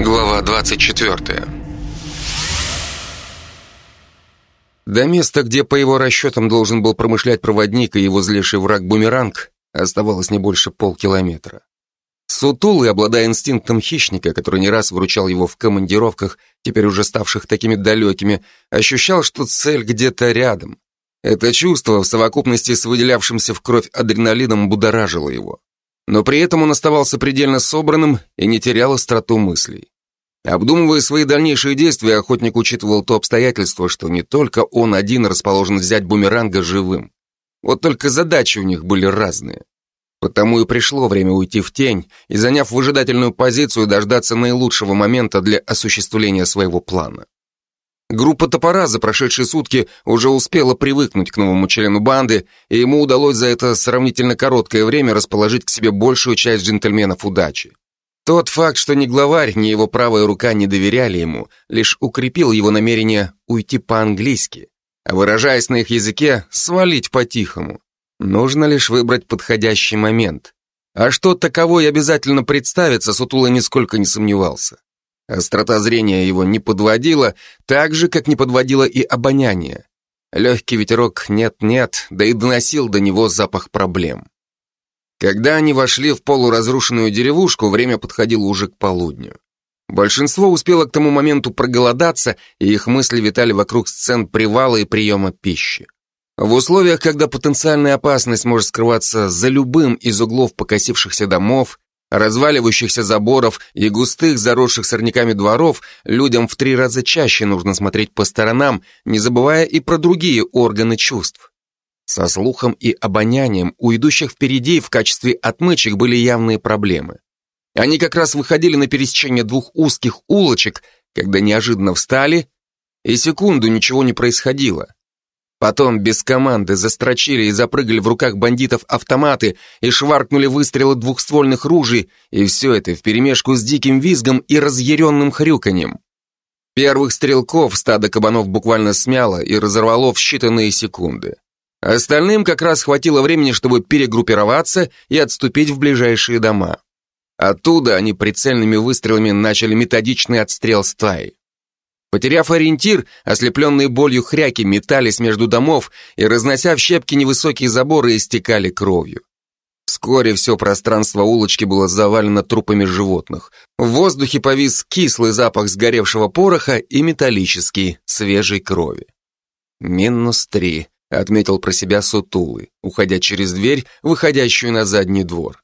Глава 24 До места, где по его расчетам должен был промышлять проводник и его злейший враг Бумеранг, оставалось не больше полкилометра. Сутулый, обладая инстинктом хищника, который не раз выручал его в командировках, теперь уже ставших такими далекими, ощущал, что цель где-то рядом. Это чувство в совокупности с выделявшимся в кровь адреналином будоражило его. Но при этом он оставался предельно собранным и не терял остроту мыслей. Обдумывая свои дальнейшие действия, охотник учитывал то обстоятельство, что не только он один расположен взять бумеранга живым. Вот только задачи у них были разные. Потому и пришло время уйти в тень и, заняв выжидательную позицию, дождаться наилучшего момента для осуществления своего плана. Группа топора за прошедшие сутки уже успела привыкнуть к новому члену банды, и ему удалось за это сравнительно короткое время расположить к себе большую часть джентльменов удачи. Тот факт, что ни главарь, ни его правая рука не доверяли ему, лишь укрепил его намерение уйти по-английски, а выражаясь на их языке, свалить по-тихому. Нужно лишь выбрать подходящий момент. А что таковой обязательно представится, Сутула нисколько не сомневался. Острота зрения его не подводила, так же, как не подводила и обоняние. Легкий ветерок нет-нет, да и доносил до него запах проблем. Когда они вошли в полуразрушенную деревушку, время подходило уже к полудню. Большинство успело к тому моменту проголодаться, и их мысли витали вокруг сцен привала и приема пищи. В условиях, когда потенциальная опасность может скрываться за любым из углов покосившихся домов, разваливающихся заборов и густых, заросших сорняками дворов, людям в три раза чаще нужно смотреть по сторонам, не забывая и про другие органы чувств. Со слухом и обонянием у идущих впереди в качестве отмычек были явные проблемы. Они как раз выходили на пересечение двух узких улочек, когда неожиданно встали, и секунду ничего не происходило. Потом без команды застрочили и запрыгали в руках бандитов автоматы и шваркнули выстрелы двухствольных ружей, и все это вперемешку с диким визгом и разъяренным хрюканьем. Первых стрелков стадо кабанов буквально смяло и разорвало в считанные секунды. Остальным как раз хватило времени, чтобы перегруппироваться и отступить в ближайшие дома. Оттуда они прицельными выстрелами начали методичный отстрел стаи. Потеряв ориентир, ослепленные болью хряки метались между домов и, разнося в щепки невысокие заборы, истекали кровью. Вскоре все пространство улочки было завалено трупами животных. В воздухе повис кислый запах сгоревшего пороха и металлический, свежей крови. «Минус три», — отметил про себя Сутулы, уходя через дверь, выходящую на задний двор.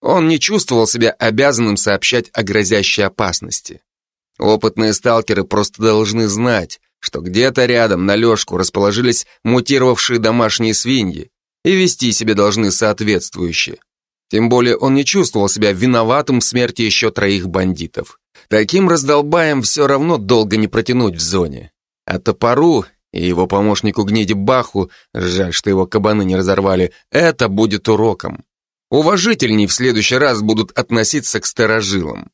Он не чувствовал себя обязанным сообщать о грозящей опасности. Опытные сталкеры просто должны знать, что где-то рядом на лёжку расположились мутировавшие домашние свиньи и вести себя должны соответствующе. Тем более он не чувствовал себя виноватым в смерти еще троих бандитов. Таким раздолбаем все равно долго не протянуть в зоне. А топору и его помощнику гниди Баху, жаль, что его кабаны не разорвали, это будет уроком. Уважительней в следующий раз будут относиться к старожилам.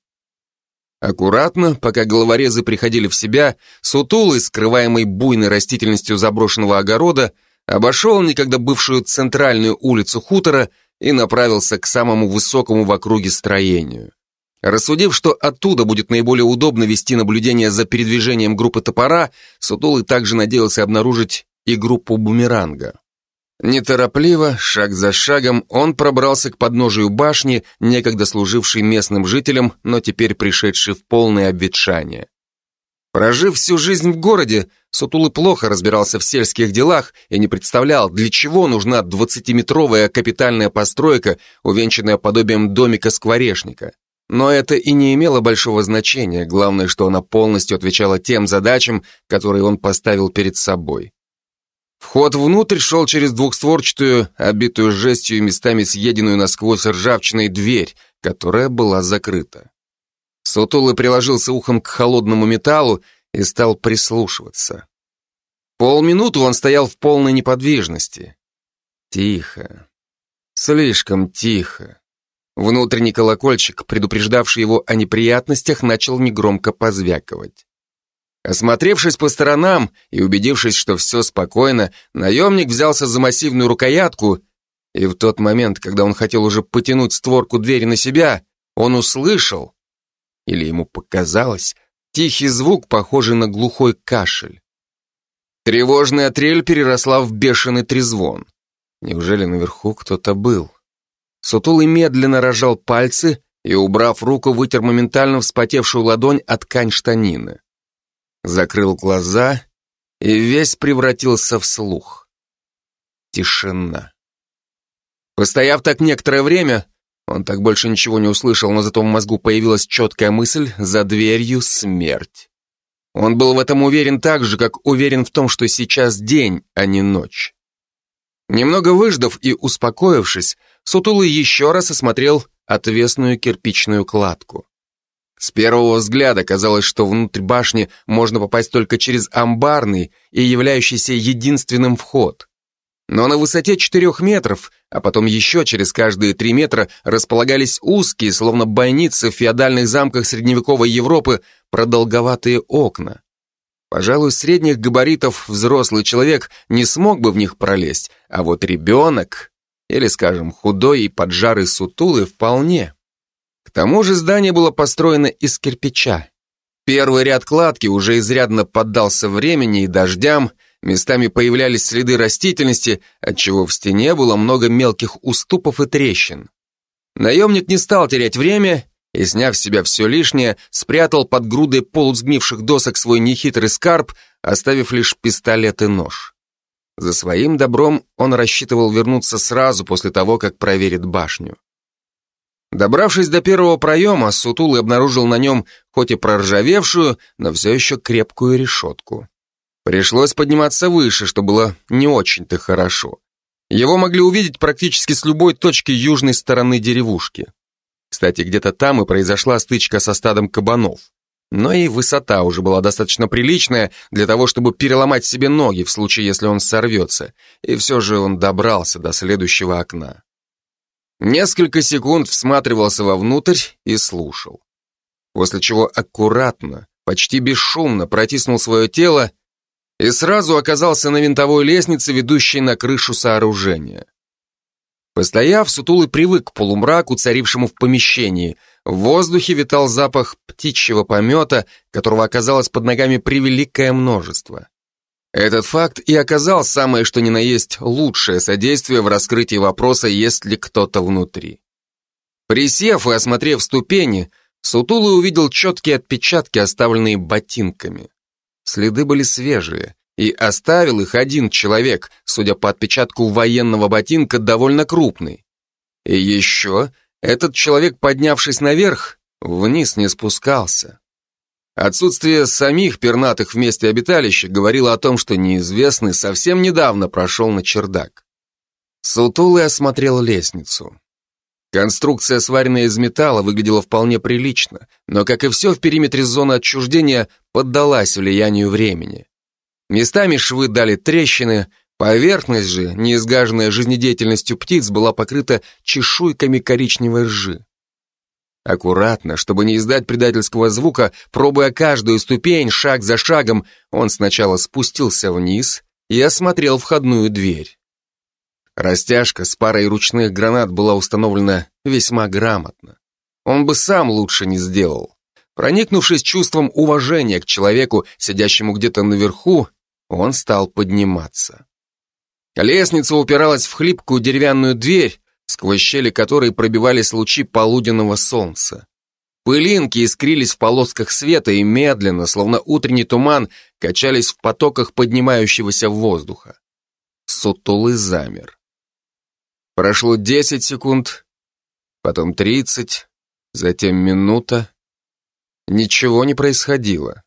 Аккуратно, пока головорезы приходили в себя, сутулый, скрываемый буйной растительностью заброшенного огорода, обошел некогда бывшую центральную улицу хутора и направился к самому высокому в округе строению. Рассудив, что оттуда будет наиболее удобно вести наблюдение за передвижением группы топора, Сутулый также надеялся обнаружить и группу бумеранга. Неторопливо, шаг за шагом, он пробрался к подножию башни, некогда служившей местным жителям, но теперь пришедшей в полное обветшание. Прожив всю жизнь в городе, Сутулы плохо разбирался в сельских делах и не представлял, для чего нужна двадцатиметровая капитальная постройка, увенчанная подобием домика-скворечника. Но это и не имело большого значения, главное, что она полностью отвечала тем задачам, которые он поставил перед собой. Вход внутрь шел через двухстворчатую, обитую жестью и местами съеденную насквозь ржавчиной дверь, которая была закрыта. Сутулый приложился ухом к холодному металлу и стал прислушиваться. Полминуты он стоял в полной неподвижности. Тихо. Слишком тихо. Внутренний колокольчик, предупреждавший его о неприятностях, начал негромко позвякивать. Осмотревшись по сторонам и убедившись, что все спокойно, наемник взялся за массивную рукоятку, и в тот момент, когда он хотел уже потянуть створку двери на себя, он услышал или ему показалось, тихий звук, похожий на глухой кашель. Тревожная трель переросла в бешеный трезвон. Неужели наверху кто-то был? Сутулый медленно рожал пальцы и, убрав руку, вытер моментально вспотевшую ладонь от ткань штанины. Закрыл глаза и весь превратился в слух. Тишина. Постояв так некоторое время, он так больше ничего не услышал, но зато в мозгу появилась четкая мысль «за дверью смерть». Он был в этом уверен так же, как уверен в том, что сейчас день, а не ночь. Немного выждав и успокоившись, Сутулый еще раз осмотрел отвесную кирпичную кладку. С первого взгляда казалось, что внутрь башни можно попасть только через амбарный и являющийся единственным вход. Но на высоте четырех метров, а потом еще через каждые три метра располагались узкие, словно бойницы в феодальных замках средневековой Европы, продолговатые окна. Пожалуй, средних габаритов взрослый человек не смог бы в них пролезть, а вот ребенок, или, скажем, худой и поджарый сутулый, вполне. К тому же здание было построено из кирпича. Первый ряд кладки уже изрядно поддался времени и дождям, местами появлялись следы растительности, отчего в стене было много мелких уступов и трещин. Наемник не стал терять время и, сняв с себя все лишнее, спрятал под грудой полусгнивших досок свой нехитрый скарб, оставив лишь пистолет и нож. За своим добром он рассчитывал вернуться сразу после того, как проверит башню. Добравшись до первого проема, Сутулый обнаружил на нем хоть и проржавевшую, но все еще крепкую решетку. Пришлось подниматься выше, что было не очень-то хорошо. Его могли увидеть практически с любой точки южной стороны деревушки. Кстати, где-то там и произошла стычка со стадом кабанов. Но и высота уже была достаточно приличная для того, чтобы переломать себе ноги в случае, если он сорвется. И все же он добрался до следующего окна. Несколько секунд всматривался вовнутрь и слушал. После чего аккуратно, почти бесшумно протиснул свое тело и сразу оказался на винтовой лестнице, ведущей на крышу сооружения. Постояв, Сутулый привык к полумраку, царившему в помещении. В воздухе витал запах птичьего помета, которого оказалось под ногами превеликое множество. Этот факт и оказал самое что ни на есть лучшее содействие в раскрытии вопроса, есть ли кто-то внутри. Присев и осмотрев ступени, Сутулый увидел четкие отпечатки, оставленные ботинками. Следы были свежие, и оставил их один человек, судя по отпечатку военного ботинка, довольно крупный. И еще этот человек, поднявшись наверх, вниз не спускался. Отсутствие самих пернатых в месте обиталища говорило о том, что неизвестный совсем недавно прошел на чердак. Сутулый осмотрел лестницу. Конструкция, сваренная из металла, выглядела вполне прилично, но, как и все в периметре зоны отчуждения, поддалась влиянию времени. Местами швы дали трещины, поверхность же, неизгаженная жизнедеятельностью птиц, была покрыта чешуйками коричневой ржи. Аккуратно, чтобы не издать предательского звука, пробуя каждую ступень, шаг за шагом, он сначала спустился вниз и осмотрел входную дверь. Растяжка с парой ручных гранат была установлена весьма грамотно. Он бы сам лучше не сделал. Проникнувшись чувством уважения к человеку, сидящему где-то наверху, он стал подниматься. Лестница упиралась в хлипкую деревянную дверь, сквозь щели которой пробивались лучи полуденного солнца. Пылинки искрились в полосках света и медленно, словно утренний туман, качались в потоках поднимающегося воздуха. Сутулый замер. Прошло 10 секунд, потом 30, затем минута. Ничего не происходило.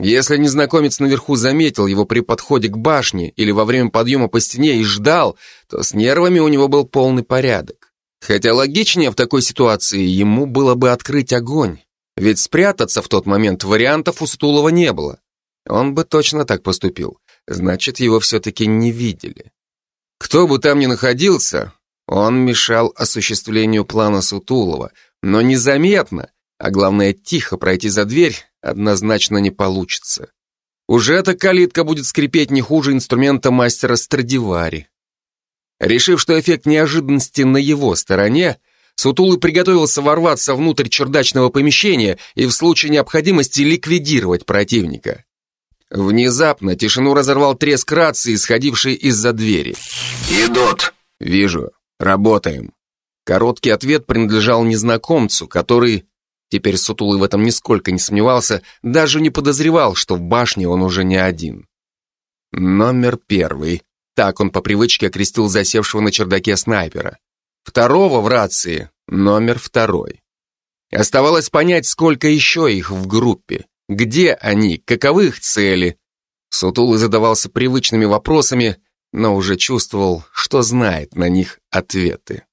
Если незнакомец наверху заметил его при подходе к башне или во время подъема по стене и ждал, то с нервами у него был полный порядок. Хотя логичнее в такой ситуации ему было бы открыть огонь, ведь спрятаться в тот момент вариантов у Стулова не было. Он бы точно так поступил, значит, его все-таки не видели. Кто бы там ни находился, он мешал осуществлению плана Сутулова, но незаметно, а главное тихо пройти за дверь однозначно не получится. Уже эта калитка будет скрипеть не хуже инструмента мастера Страдивари. Решив, что эффект неожиданности на его стороне, Сутулый приготовился ворваться внутрь чердачного помещения и в случае необходимости ликвидировать противника. Внезапно тишину разорвал треск рации, исходивший из-за двери. «Идут!» «Вижу. Работаем». Короткий ответ принадлежал незнакомцу, который, теперь Сутулый в этом нисколько не сомневался, даже не подозревал, что в башне он уже не один. Номер первый. Так он по привычке окрестил засевшего на чердаке снайпера. Второго в рации номер второй. Оставалось понять, сколько еще их в группе. Где они, каковы их цели? Сутулый задавался привычными вопросами, но уже чувствовал, что знает на них ответы.